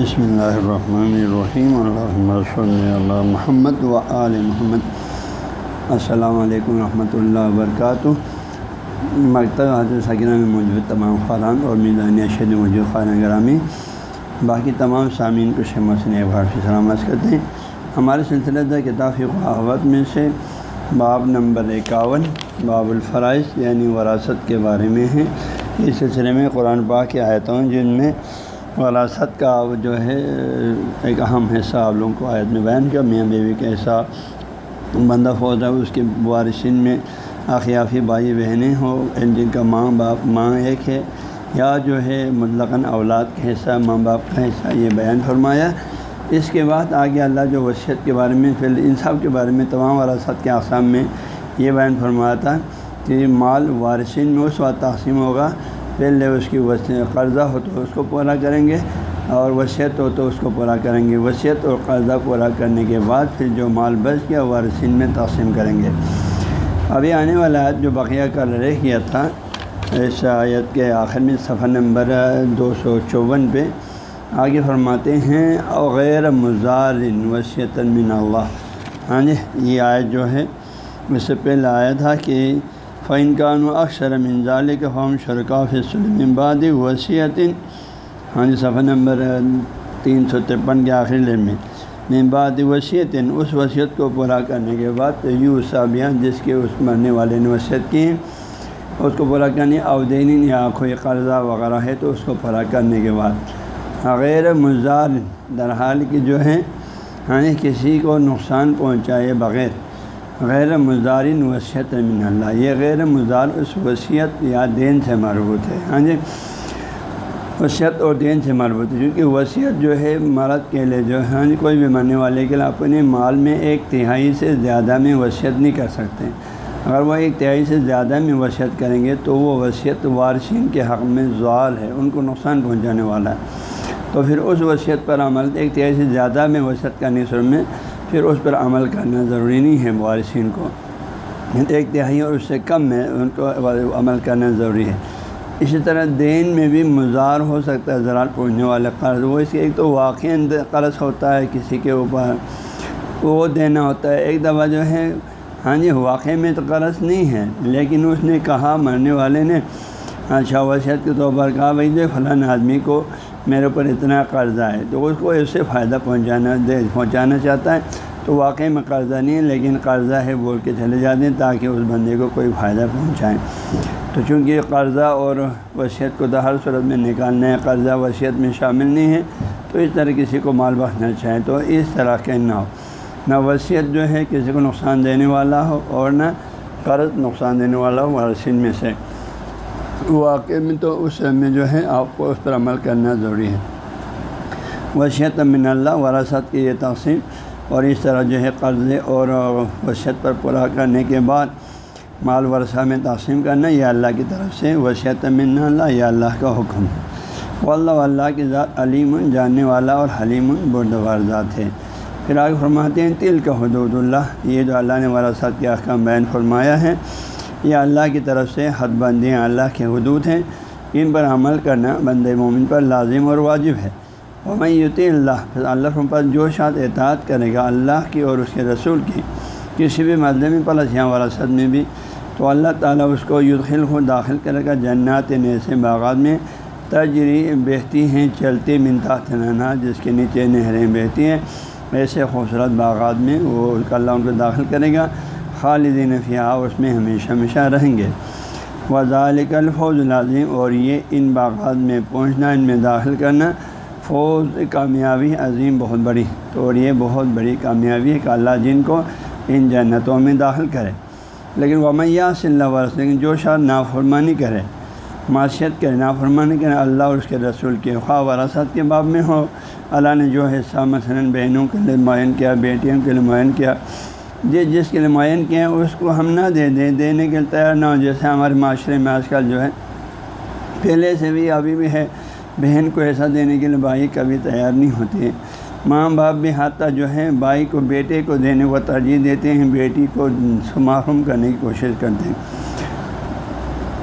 بسم اللہ الرحمن الرحیم، اللہ محمد و آل محمد۔ السلام علیکم ورحمۃ اللہ وبرکاتہ۔ مکتب حضرت سکینہ میں موجود تمام خاران اور میزانیہ شد موجود خانہ گرامی، باقی تمام سامعین کو شمس نے ایک سے سلامت کرتے ہیں۔ ہمارے سلسلہ در کتاب قہوت میں سے باب نمبر اکاون، باب الفرائض یعنی وراثت کے بارے میں ہے۔ اس سلسلے میں قرآن پاک کی آیتوں، جن میں وراثت کا جو ہے، ایک اہم حصہ آپ لوگوں کو آیت میں بیان کیا۔ میاں بیوی کا ایسا بندہ فوج ہے اس کے وارثین میں آخیافی بھائی بہنیں ہوں جن کا ماں باپ، ماں ایک ہے۔ یا جو ہے، مطلقاً اولاد کا حصہ، ماں باپ کا حصہ، یہ بیان فرمایا۔ اس کے بعد آگے اللہ جو وصیت کے بارے میں پھر انصاف کے بارے میں، تمام وراثت کے اقسام میں یہ بیان فرمایا تھا کہ مال وارثین میں اس وقت تقسیم ہوگا۔ پہلے اس کی قرضہ ہو تو اس کو پورا کریں گے اور وصیت ہو تو اس کو پورا کریں گے۔ وصیت اور قرضہ پورا کرنے کے بعد پھر جو مال بچ گیا وارثین میں تقسیم کریں گے۔ ابھی آنے والا آیت جو بقیہ کا رہ کیا تھا، اس آیت کے آخر میں صفحہ نمبر دو سو چون پہ آگے فرماتے ہیں غیر مزار وصیت من اللہ۔ ہاں جی یہ آیت جو ہے، اس سے پہلے آیا تھا کہ فعین قان و اکثر منظال کے فام شرکا فسلم باد وصیت ہاں جی صفحہ نمبر تین سو ترپن کے آخری لے میں۔ ممباد وصیت اس وصیت کو پورا کرنے کے بعد یو صابیہ جس کے اس مرنے والے نے وصیت کی اس کو پورا کرنے اودین یا کوئی قرضہ وغیرہ ہے تو اس کو پورا کرنے کے بعد۔ غیر مزار درحال کی جو ہے ہاں جی، کسی کو نقصان پہنچائے بغیر۔ غیر مزارن وصیت من اللہ، یہ غیر مزار اس وصیت یا دین سے مربوط ہے۔ ہاں جی وصیت اور دین سے مربوط ہے، کیونکہ وصیت جو ہے مرد کے لیے جو ہے ہاں جی کوئی بھی مرنے والے کے لیے اپنے مال میں ایک تہائی سے زیادہ میں وصیت نہیں کر سکتے۔ اگر وہ ایک تہائی سے زیادہ میں وصیت کریں گے تو وہ وصیت وارثین کے حق میں زوال ہے، ان کو نقصان پہنچانے والا ہے۔ تو پھر اس وصیت پر عمل، ایک تہائی سے زیادہ میں وصیت کرنے سر میں پھر اس پر عمل کرنا ضروری نہیں ہے وارثین کو۔ ایک تہائی اور اس سے کم میں ان کو عمل کرنا ضروری ہے۔ اسی طرح دین میں بھی مزار ہو سکتا ہے زراعت پہنچنے والے قرض۔ وہ اس کے ایک تو واقعی قرض ہوتا ہے کسی کے اوپر، وہ دینا ہوتا ہے۔ ایک دفعہ جو ہے ہاں جی واقعی میں تو قرض نہیں ہے، لیکن اس نے کہا، مرنے والے نے ہاں، اچھا وصیت کے طور پر کہا، بھائی دے فلاں آدمی کو میرے اوپر اتنا قرضہ ہے۔ تو اس کو اس سے فائدہ پہنچانا، دے پہنچانا چاہتا ہے۔ تو واقعی میں قرضہ نہیں ہے، لیکن قرضہ ہے بول کے چلے جاتے ہیں تاکہ اس بندے کو کوئی فائدہ پہنچائیں تو چونکہ قرضہ اور وصیت کو تو ہر صورت میں نکالنا ہے، قرضہ وصیت میں شامل نہیں ہے، تو اس طرح کسی کو مال بخشنا چاہیں تو اس طرح کے نہ ہو۔ نہ وصیت جو ہے کسی کو نقصان دینے والا ہو اور نہ قرض نقصان دینے والا ہو ورثین میں سے۔ واقع میں تو اس میں جو ہے آپ کو اس پر عمل کرنا ضروری ہے۔ وصیت من اللہ، وراثت کی یہ تقسیم۔ اور اس طرح جو ہے قرضے اور وصیت پر پورا کرنے کے بعد مال ورثہ میں تقسیم کرنا یہ اللہ کی طرف سے۔ وصیت من اللہ، یہ اللہ کا حکم۔ ہے واللہ، اللہ کی ذات علیم، جاننے والا اور حلیم بردوار ذات ہے۔ پھر آگے فرماتے ہیں تل کا حدود اللہ۔ یہ جو اللہ نے وراثت کے احکام بیان فرمایا ہے یہ اللہ کی طرف سے حد بندیاں اللہ کے حدود ہیں۔ ان پر عمل کرنا بند مومن پر لازم اور واجب ہے۔ اور میں یوتی اللہ اللہ پر جو شاد اعتعاد کرے گا اللہ کی اور اس کے رسول کی، کسی بھی مذہبی پلس یہاں وراثت میں بھی، تو اللہ تعالیٰ اس کو یدخل کو داخل کرے گا جنات ایسے باغات میں۔ تجری بہتی ہیں چلتی منتا تنہا جس کے نیچے نہریں بہتی ہیں۔ ایسے خوبصورت باغات میں وہ اللہ ان کو داخل کرے گا۔ خالدین فیا اس میں ہمیشہ ہمیشہ رہیں گے۔ وزالک الفوز العظیم، اور یہ ان باغات میں پہنچنا، ان میں داخل کرنا فوج کامیابی عظیم بہت بڑی تو اور یہ بہت بڑی کامیابی ہے کہ اللہ جن کو ان جنتوں میں داخل کرے۔ لیکن ومیہ صلی اللہ علیہ لیکن جو شاید نافرمانی کرے معاشیت کرے، نافرمانی کرے، اللہ اور اس کے رسول کے خواہ وراثت کے باب میں ہو، اللہ نے جو حصہ مثلاً بہنوں کے لیے معین کیا، بیٹیوں کے لیے معین کیا جس جس کے لیے معین کیا ہے اس کو ہم نہ دے دیں، دینے کے لیے تیار نہ ہو جیسے ہمارے معاشرے میں آج کل جو ہے۔ پہلے سے بھی، ابھی بھی ہے۔ بہن کو ایسا دینے کے لیے بھائی کبھی تیار نہیں ہوتی ماں باپ بھی حتیٰ جو ہے بھائی کو، بیٹے کو دینے کو ترجیح دیتے ہیں، بیٹی کو محروم کرنے کی کوشش کرتے ہیں۔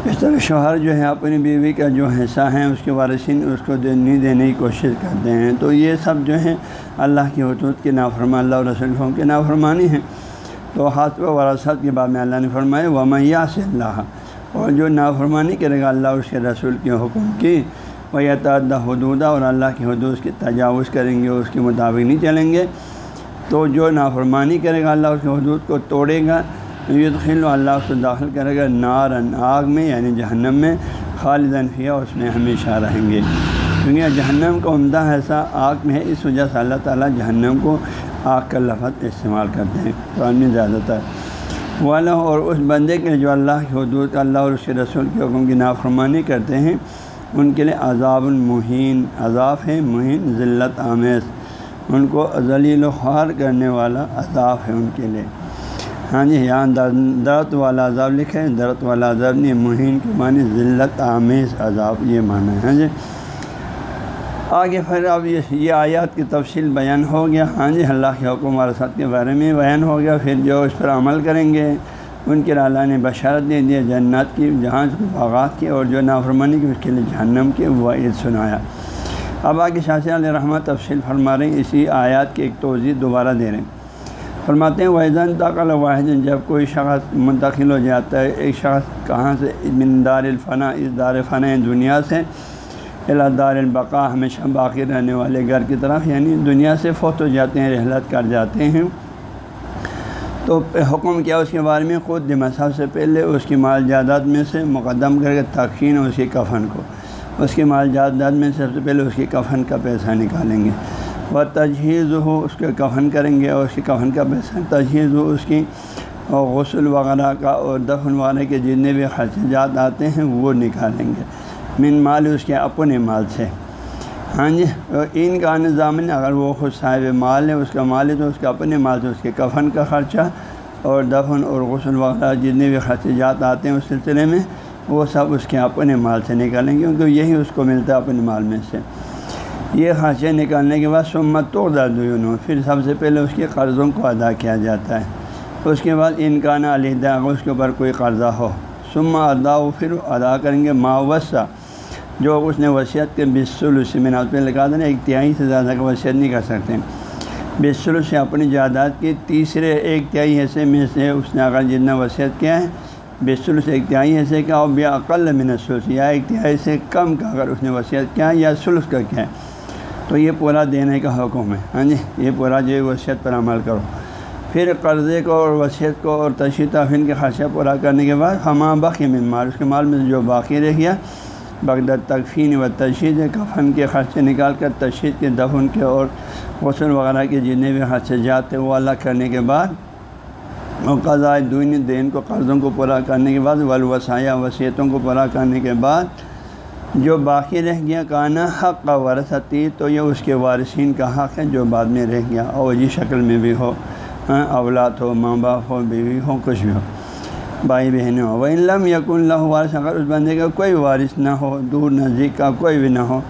اس طرح شوہر جو ہے اپنی بیوی کا جو حصہ ہیں، اس کے وارثین اس کو نہیں دینے کی کوشش کرتے ہیں۔ تو یہ سب جو ہے اللہ کی حدود کے نافرما اللہ رسول کے نافرمانی ہیں۔ تو ہاتھ و وراثت کے بعد میں اللہ نے فرمائے و میاں سے اللہ اور جو نافرمانی کرے گا، اللہ اس کے رسول کے حکم کی وہ تعدہ حدودہ اور اللہ کی حدود کی تجاوز کریں گے اس کے مطابق نہیں چلیں گے۔ تو جو نافرمانی کرے گا، اللہ اس کے حدود کو توڑے گا۔ یدخل اللہ اس کو داخل کرے گا نار آگ میں یعنی جہنم میں۔ خالدن فیا اس میں ہمیشہ رہیں گے۔ کیونکہ جہنم کا عمدہ ایسا آگ میں ہے، اس وجہ سے اللہ تعالیٰ جہنم کو آگ کا لفظ استعمال کرتے ہیں، قرآن میں زیادہ تر والا اور اس بندے کے جو اللہ کے حدود، اللہ اور اس کے رسول کے حکم کی نافرمانی کرتے ہیں، ان کے لیے عذاب المحین، عذاب ہے مہین ذلت، آمیز۔ ان کو ذلیل و خوار کرنے والا عذاب ہے ان کے لیے۔ ہاں جی یہاں درت والا عذاب لکھے درت والا عذاب نہیں مہین کے معنی ذلت، آمیز عذاب یہ معنی ہے۔ ہاں جی آگے پھر اب یہ آیات کی تفصیل بیان ہو گیا۔ ہاں جی اللہ کے حکم ورثت کے بارے میں بیان ہو گیا۔ پھر جو اس پر عمل کریں گے، ان کے اللہ نے بشارت دے دیا جنت کی، جہاں باغات کی اور جو نافرمانی کی، اس کے لیے جہنم کی وہ عید سنایا۔ اب آگے شاہ علیہ رحمۃ تفصیل فرما رہے ہیں، اسی آیات کی ایک توضیع دوبارہ دے رہے ہیں۔ فرماتے ہیں وحضن تقل واحد، جب کوئی شخص منتقل ہو جاتا ہے، ایک شخص کہاں سے؟ من دار الفنا، اس دار فنا دنیا سے۔ اللہ دار البقا ہمیشہ باقی رہنے والے گھر کی طرف یعنی دنیا سے فوت ہو جاتے ہیں، رحلت کر جاتے ہیں۔ تو حکم کیا اس کے بارے میں؟ خود دمسا سے پہلے اس کی مال جائیداد میں سے مقدم کر کے تقین اس کی کفن کو۔ اس کی مال جائیداد میں سب سے پہلے اس کی کفن کا پیسہ نکالیں گے۔ وہ تجہیز ہو اس کے کفن کریں گے اور اس کی کفن کا پیسہ، تجہیز ہو اس کی اور غسل وغیرہ کا اور دفن وغیرہ کے جتنے بھی خرچات آتے ہیں وہ نکالیں گے۔ من مال اس کے اپنے مال سے۔ ہاں جی ان کا نظام اگر وہ خود صاحب مال ہے، اس کا مال ہے، تو اس کے اپنے مال سے اس کے کفن کا خرچہ اور دفن اور غسل وغیرہ جتنے بھی خرچات آتے ہیں اس سلسلے میں، وہ سب اس کے اپنے مال سے نکالیں گے، کیونکہ یہی اس کو ملتا ہے اپنے مال میں سے۔ یہ خرچے نکالنے کے بعد سمت تو دردوں پھر سب سے پہلے اس کے قرضوں کو ادا کیا جاتا ہے۔ اس کے بعد ان کا نا علیحدہ اس کے اوپر کوئی قرضہ ہو سما ادا پھر ادا کریں گے ماوسہ جو اس نے وصیت کے بسل سے میں نے پہ لگا دینا، ایک تہائی سے زیادہ کا وصیت نہیں کر سکتے۔ بسل سے اپنی جائیداد کے تیسرے ایک تہائی حصے میں سے اس نے اگر جتنا وصیت کیا ہے بیسل سے ایک تہائی حصے کا اور بے عقل میں سلس یا ایک تہائی سے کم کا اگر اس نے وصیت کیا ہے یا سلس کا کیا ہے۔ تو یہ پورا دینے کا حکم ہے ہاں جی؟ یہ پورا جو وصیت پر عمل کرو۔ پھر قرضے کو اور وصیت کو اور تشہیر تفین کے خرچہ پورا کرنے کے بعد ہمہ بقی میں مال، اس کے مال میں جو باقی رہ گیا بغداد تکفین و تشہیر کفن کے خرچے نکال کر تشہیر کے دفن کے اور غسل وغیرہ کے جتنے بھی خرچے جاتے وہ الگ کرنے کے بعد اور قضاء دین دین کو، قرضوں کو پورا کرنے کے بعد ولوسایہ وصیتوں کو پورا کرنے کے بعد جو باقی رہ گیا، کانا حق کا ورثتی، تو یہ اس کے وارثین کا حق ہے جو بعد میں رہ گیا، اور جی شکل میں بھی ہو ہاں، اولاد ہو، ماں باپ ہو، بیوی ہو، کچھ بھی ہو۔ بھائی بہنیں ہو وہ علم یق اللہ وارث، اگر اس بندے کا کوئی وارث نہ ہو، دور نزدیک کا کوئی بھی نہ ہو،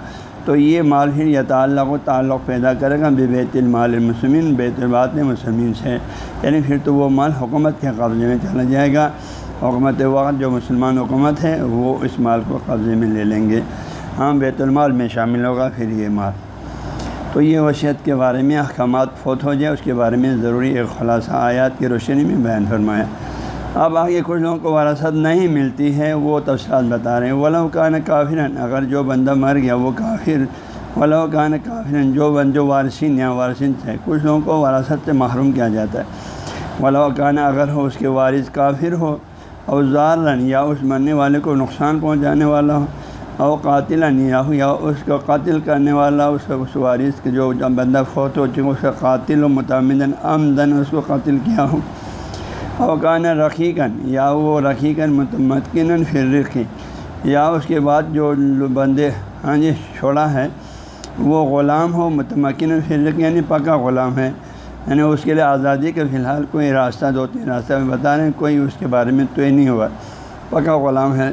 تو یہ مال پھر یا تعلق و تعلق پیدا کرے گا۔ بے بیت المال المسلمین، بیت البات مسلمین سے۔ یعنی پھر تو وہ مال حکومت کے قبضے میں چلا جائے گا۔ حکومت وقت جو مسلمان حکومت ہے، وہ اس مال کو قبضے میں لے لیں گے۔ ہاں بیت المال میں شامل ہوگا پھر یہ مال۔ تو یہ وصیت کے بارے میں احکامات فوت ہو جائے اس کے بارے میں ضروری ایک خلاصہ آیات کی روشنی میں بیان فرمایا۔ اب آگے کچھ لوگوں کو وراثت نہیں ملتی ہے، وہ تفصیلات بتا رہے ہیں۔ ولو کان کافرن اگر جو بندہ مر گیا، وہ کافر۔ ولو کان کافرن جو بند، جو وارثین یا وارثین سے کچھ لوگوں کو وراثت سے محروم کیا جاتا ہے۔ ولو کان اگر ہو، اس کے وارث کافر ہو اوزار یا اس مرنے والے کو نقصان پہنچانے والا ہو، او قاتل یا ہو، یا اس کو قاتل کرنے والا، اس اس وارث کے جو بندہ فوت ہو چکے اس کا قاتل و متعمدن، آمدن، اس کو قاتل کیا ہو۔ اوقان رقیقن یا وہ رقیقن متمکن پھر یا اس کے بعد جو بندے ہاں جی چھوڑا ہے، وہ غلام ہو متمکن پھر یعنی پکا غلام ہے یعنی اس کے لیے آزادی کا فی الحال کوئی راستہ، دو تین راستہ میں بتا رہے ہیں، کوئی اس کے بارے میں تو نہیں ہوا۔ پکا غلام ہے۔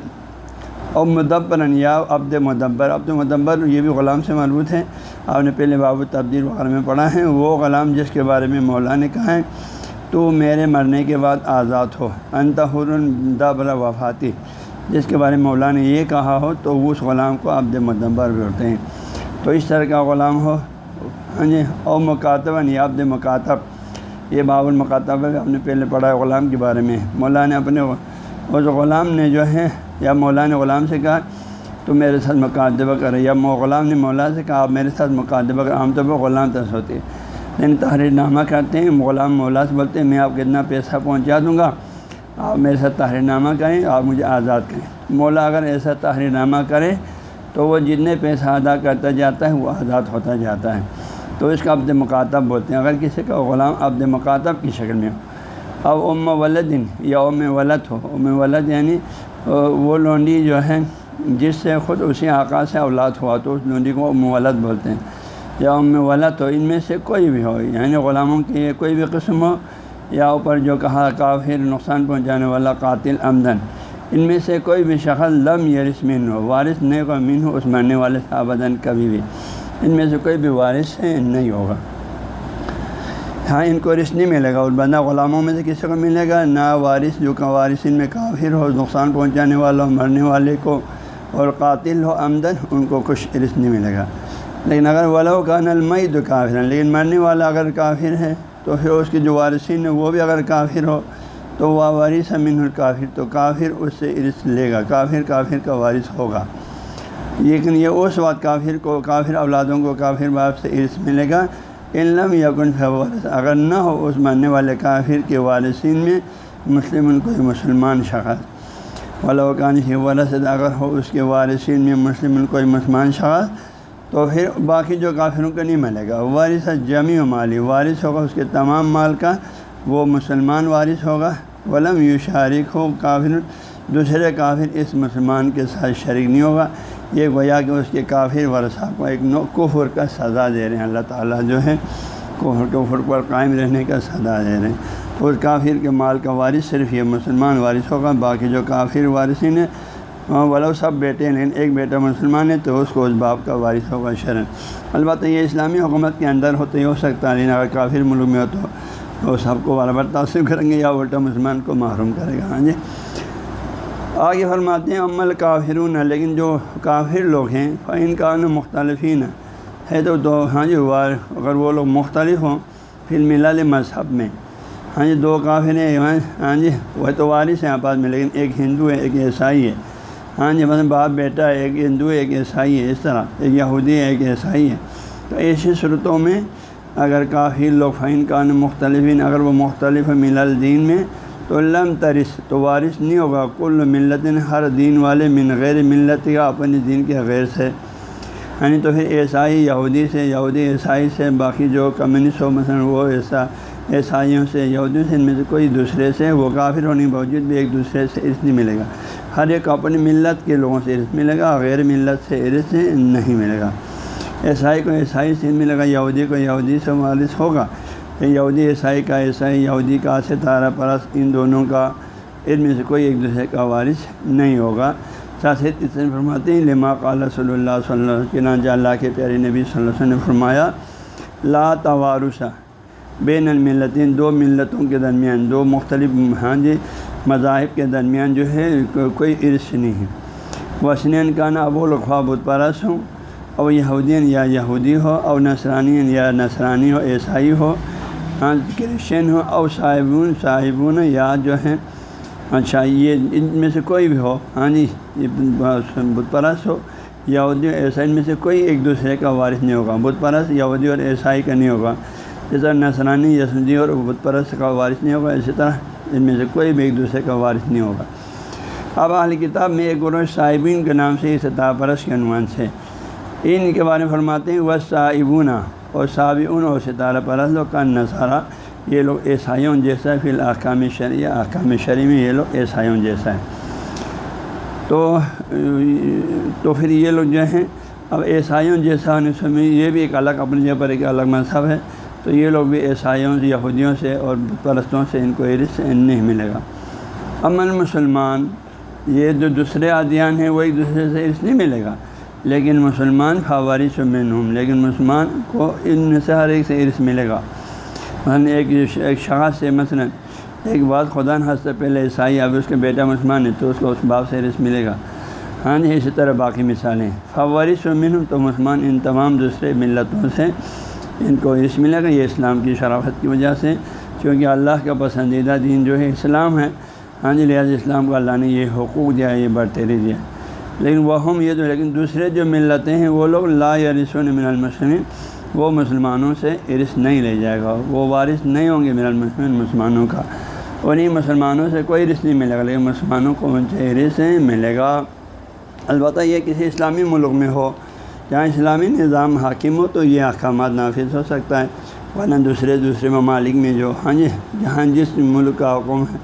اور مدبر یا عبد مدبر عبد مدبر یہ بھی غلام سے مربوط ہے۔ آپ نے پہلے باب تبدیل وغیرہ میں پڑھا ہے۔ وہ غلام جس کے بارے میں مولا نے کہا ہے تو میرے مرنے کے بعد آزاد ہو۔ انتہر دبر وفاتی۔ جس کے بارے میں مولا نے یہ کہا ہو تو وہ اس غلام کو عبد مدمبر بھی ہیں۔ تو اس طرح کا غلام ہو۔ ہاں جی او مکاتب یا عبد مکاتب۔ یہ باب المکاتب ہم نے پہلے پڑھا ہے غلام کے بارے میں۔ مولا نے اپنے اس غلام نے جو ہے، یا مولا نے غلام سے کہا، تو میرے ساتھ مقادبہ کرے۔ یا غلام نے مولا سے کہا، آپ میرے ساتھ مقادبہ کریں عام طور پر غلام تس ہوتے لیکن تحریر نامہ کرتے ہیں، غلام مولا سے بولتے ہیں، میں آپ کو اتنا پیسہ پہنچا دوں گا، آپ میرے ساتھ تحریر نامہ کریں، آپ مجھے آزاد کریں۔ مولا اگر ایسا تحریر نامہ کرے تو وہ جتنے پیسہ ادا کرتا جاتا ہے، وہ آزاد ہوتا جاتا ہے۔ تو اس کا عبد مکاتب بولتے ہیں۔ اگر کسی کا غلام عبد مکاتب کی شکل میں ہو، اب ام ولدن یا ام ولد ہو، ام ولد یعنی وہ لونڈی جو ہے، جس سے خود اسی آقا سے اولاد ہوا تو اس لونڈی کو ام ولد بولتے ہیں۔ یا ام ولد ہو ان میں سے کوئی بھی ہو۔ یعنی غلاموں کی کوئی بھی قسم ہو یا اوپر جو کہا کافر نقصان پہنچانے والا قاتل آمدن ان میں سے کوئی بھی شخص لم یا رسمین ہو۔ وارث نہیں کو امین ہو اس مرنے والے آبدن کبھی بھی۔ ان میں سے کوئی بھی وارث ہے نہیں ہوگا۔ ہاں ان کو رشت نہیں ملے گا۔ اور بندہ غلاموں میں سے کسی کو ملے گا؟ نہ وارث، جو کہ وارث ان میں کافر ہو، نقصان پہنچانے والا ہو، مرنے والے کو اور قاتل ہو آمدن ان کو کچھ رشت نہیں ملے گا۔ لیکن اگر ولو کا نلمئی تو کافر ہے لیکن مرنے والا اگر کافر ہے، تو پھر اس کے جو وارثین ہیں، وہ بھی اگر کافر ہو، تو وہ وارث امین الکافر، تو کافر اس سے عرص لے گا، کافر کافر کا وارث ہوگا۔ لیکن یہ اس وقت کافر کو، کافر اولادوں کو کافر باپ سے عرص ملے گا۔ علم یقن فورث اگر نہ ہو اس مرنے والے کافر کے وارثین میں مسلم کوئی مسلمان شخص۔ ولاقان ہی ورثت اگر ہو اس کے وارثین میں مسلم کوئی مسلمان شخص تو پھر باقی جو کافروں کو نہیں ملے گا۔ وارث جمی و مالی۔ وارث ہوگا اس کے تمام مال کا۔ وہ مسلمان وارث ہوگا۔ ولم یو شارک ہو کافر دوسرے کافر اس مسلمان کے ساتھ شریک نہیں ہوگا۔ یہ گویا کہ اس کے کافر ورثہ کو ایک نو کفر کا سزا دے رہے ہیں۔ اللہ تعالیٰ جو ہے کفر کفر پر قائم رہنے کا سزا دے رہے ہیں۔ تو اس کافر کے مال کا وارث صرف یہ مسلمان وارث ہوگا۔ باقی جو کافر وارثین ہیں ہاں، ولو سب بیٹے لیکن ایک بیٹا مسلمان ہے تو اس کو اس باپ کا وارث ہوگا شرن البتہ یہ اسلامی حکومت کے اندر ہو تو یہ ہو سکتا ہے، لیکن اگر کافر ملک میں ہو تو وہ سب کو برابر تاثر کریں گے یا الٹا مسلمان کو محروم کرے گا۔ ہاں جی۔ آگے فرماتے ہیں عمل کافرون ہے لیکن جو کافر لوگ ہیں فعین کا مختلفین، ہے تو دو ہاں جی اگر وہ لوگ مختلف ہوں پھر ملال مذہب میں۔ ہاں جی دو کافر ہیں ہاں جی وہ تو وارث ہیں آپس میں، لیکن ایک ہندو ہے، ایک عیسائی ہے۔ ہاں جی مثلاً باپ، بیٹا ایک، ہندو ایک، عیسائی ہے اس طرح، ایک یہودی ہے ایک عیسائی ہے تو ایسی صورتوں میں اگر کافی لوگ فین کان مختلف اگر وہ مختلف مل الدین میں، تو لم ترس، تو وارث نہیں ہوگا۔ کل ملت ہر دین والے من غیر ملت کا اپنے دین کے غیر سے۔ یعنی تو پھر عیسائی یہودی سے، یہودی عیسائی سے، باقی جو کمیونسٹ ہو، مثلاً وہ ایسا عیسائیوں سے، یہودیوں سے، ان میں سے کوئی دوسرے سے، وہ کافر ہونے کے باوجود بھی ایک دوسرے سے اس نہیں ملے گا۔ ہر ایک اپنی ملت کے لوگوں سے عرص ملے گا، غیر ملت سے عرص نہیں ملے گا۔ عیسائی کو عیسائی سے ملے گا، یہودی کو یہودی سے وارث ہوگا۔ یہودی عیسائی کا عیسائی، یہودی کا ستارہ پرس ان دونوں کا ان میں سے کوئی ایک دوسرے کا وارث نہیں ہوگا۔ ساتھ فرماتے ہیں، لما قال صلی اللہ صلی اللہ کے نانجہ اللہ کے پیارے نبی صلی اللہ علیہ وسلم نے فرمایا، لا توارثہ بین الملتین، دو ملتوں کے درمیان، دو مختلف ہاں جی مذاہب کے درمیان جو ہے کوئی عرص نہیں ہے۔ وسنین کا نا ابو الخوا بت پرس ہوں۔ اور یہودین یا یہودی ہو اور نصرانی یا نصرانی ہو، عیسائی ہو ہاں کرسچن ہو اور صاحبون صاحبون یا جو ہیں اچھا یہ ان میں سے کوئی بھی ہو ہاں جی یہ بت پرس ہو، یہودی اور عیسائی میں سے کوئی ایک دوسرے کا وارث نہیں ہوگا۔ بت پرس یہودی اور عیسائی کا نہیں ہوگا۔ جس طرح نسرانی یسودی اور بت پرس کا وارث نہیں ہوگا، اسی طرح ان میں سے کوئی بھی ایک دوسرے کا وارث نہیں ہوگا۔ اب اہل کتاب میں ایک گروہ صاحبین کے نام سے سطح پرس کے عنوان سے۔ ان کے بارے میں فرماتے ہیں وہ صاحبونہ اور صابعون اور ستارہ پرس لوگ کا نصارہ یہ لوگ عیسائیوں جیسا ہے، فی الحکام شرعیہ، احکام شرع میں یہ لوگ عیسائیوں جیسا ہے۔ تو تو پھر یہ لوگ جو ہیں، اب عیسائیوں جیسا ہونے یہ بھی ایک الگ، اپنی جگہ پر ایک الگ مذہب ہے۔ تو یہ لوگ بھی عیسائیوں سے، یہودیوں سے اور پرستوں سے ان کو عرص نہیں ملے گا۔ امن مسلمان، یہ جو دوسرے عادیان ہیں، وہ ایک دوسرے سے عرص نہیں ملے گا۔ لیکن مسلمان فوارث و ہوں، لیکن مسلمان کو ان میں سے ہر ایک سے عرص ملے گا۔ مثلاً ایک ایک شخص سے مثلاً ایک بات خدا نہ سے پہلے عیسائی، اب اس کے بیٹا مسلمان ہے، تو اس کو اس باپ سے رس ملے گا۔ ہاں جی اسی طرح باقی مثالیں فوارث و من تو مسلمان ان تمام دوسرے ملتوں سے ان کو عرص ملے گا، یہ اسلام کی شرافت کی وجہ سے۔ کیونکہ اللہ کا پسندیدہ دین جو ہے، اسلام ہے۔ ہاں جی لہٰذا اسلام کو اللہ نے یہ حقوق دیا، یہ برتری دیا۔ لیکن وہ ہم یہ تو، لیکن دوسرے جو ملتیں ہیں، وہ لوگ لا یا من المسلم وہ مسلمانوں سے عرص نہیں لے جائے گا۔ وہ وارث نہیں ہوں گے من المسلم مسلمانوں کا۔ انہیں مسلمانوں سے کوئی عرص نہیں ملے گا، لیکن مسلمانوں کو ان سے عرص ملے گا۔ البتہ یہ کسی اسلامی ملک میں ہو جہاں اسلامی نظام حاکم ہو تو یہ احکامات نافذ ہو سکتا ہے۔ ورنہ دوسرے دوسرے ممالک میں جو ہاں جی جہاں جس ملک کا حکم ہے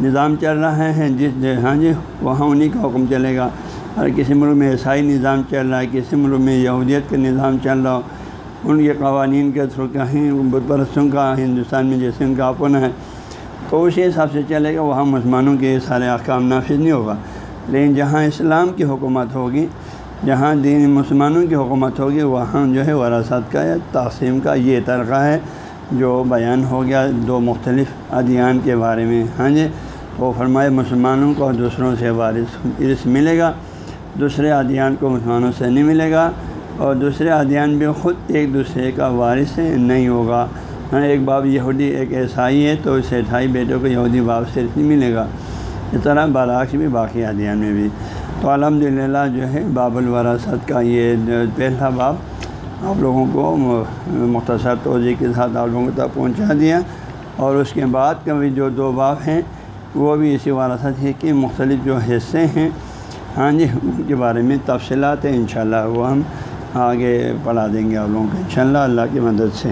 نظام چل رہا ہے، جس ہاں جی وہاں انہیں کا حکم چلے گا۔ اور کسی ملک میں عیسائی نظام چل رہا ہے، کسی ملک میں یہودیت کا نظام چل رہا ہو ان کے قوانین کے تھرو کہیں بت پرستوں کا، ہندوستان میں جیسے ان کا اپنا ہے، تو اسی حساب سے چلے گا۔ وہاں مسلمانوں کے سارے احکام نافذ نہیں ہوگا۔ لیکن جہاں اسلام کی حکومت ہوگی جہاں دین مسلمانوں کی حکومت ہوگی، وہاں جو ہے وراثت کا یا تقسیم کا یہ طرقہ ہے جو بیان ہو گیا دو مختلف ادیان کے بارے میں۔ ہاں جی وہ فرمائے مسلمانوں کو دوسروں سے وارث عرص ملے گا۔ دوسرے ادیان کو مسلمانوں سے نہیں ملے گا اور دوسرے ادیان بھی خود ایک دوسرے کا وارث نہیں ہوگا۔ ہاں ایک باپ یہودی، ایک عیسائی ہے تو اس عیسائی بیٹوں کو یہودی باپ سے نہیں ملے گا۔ اس طرح برعکس بھی باقی ادیان میں بھی۔ تو الحمد للہ جو ہے، باب الوراثت کا یہ پہلا باب آپ لوگوں کو مختصر توضیع کے ساتھ آپ لوگوں تک پہنچا دیا۔ اور اس کے بعد کا بھی جو دو باب ہیں، وہ بھی اسی وراثت ہے کہ مختلف جو حصے ہیں۔ ہاں جی ان کے بارے میں تفصیلات ہیں، انشاءاللہ وہ ہم آگے پڑھا دیں گے آپ لوگوں کو، انشاءاللہ اللہ کی مدد سے۔